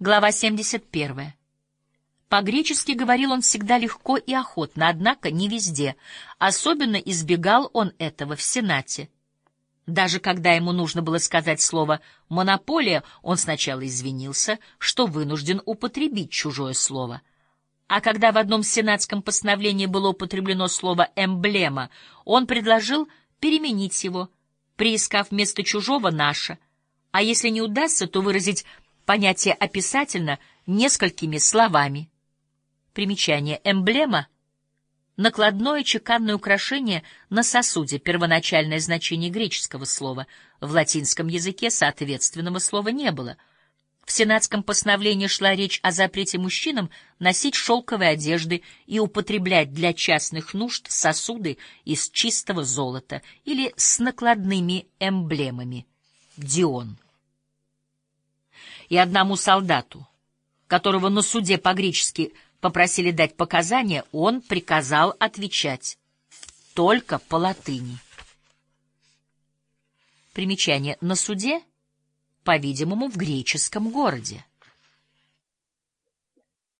Глава 71. По-гречески говорил он всегда легко и охотно, однако не везде. Особенно избегал он этого в Сенате. Даже когда ему нужно было сказать слово «монополия», он сначала извинился, что вынужден употребить чужое слово. А когда в одном сенатском постановлении было употреблено слово «эмблема», он предложил переменить его, приискав вместо чужого «наше», а если не удастся, то выразить понятие описательно несколькими словами. Примечание. Эмблема — накладное чеканное украшение на сосуде, первоначальное значение греческого слова. В латинском языке соответственного слова не было. В сенатском постановлении шла речь о запрете мужчинам носить шелковые одежды и употреблять для частных нужд сосуды из чистого золота или с накладными эмблемами. Дион и одному солдату, которого на суде по-гречески попросили дать показания, он приказал отвечать только по латыни. Примечание. На суде, по-видимому, в греческом городе.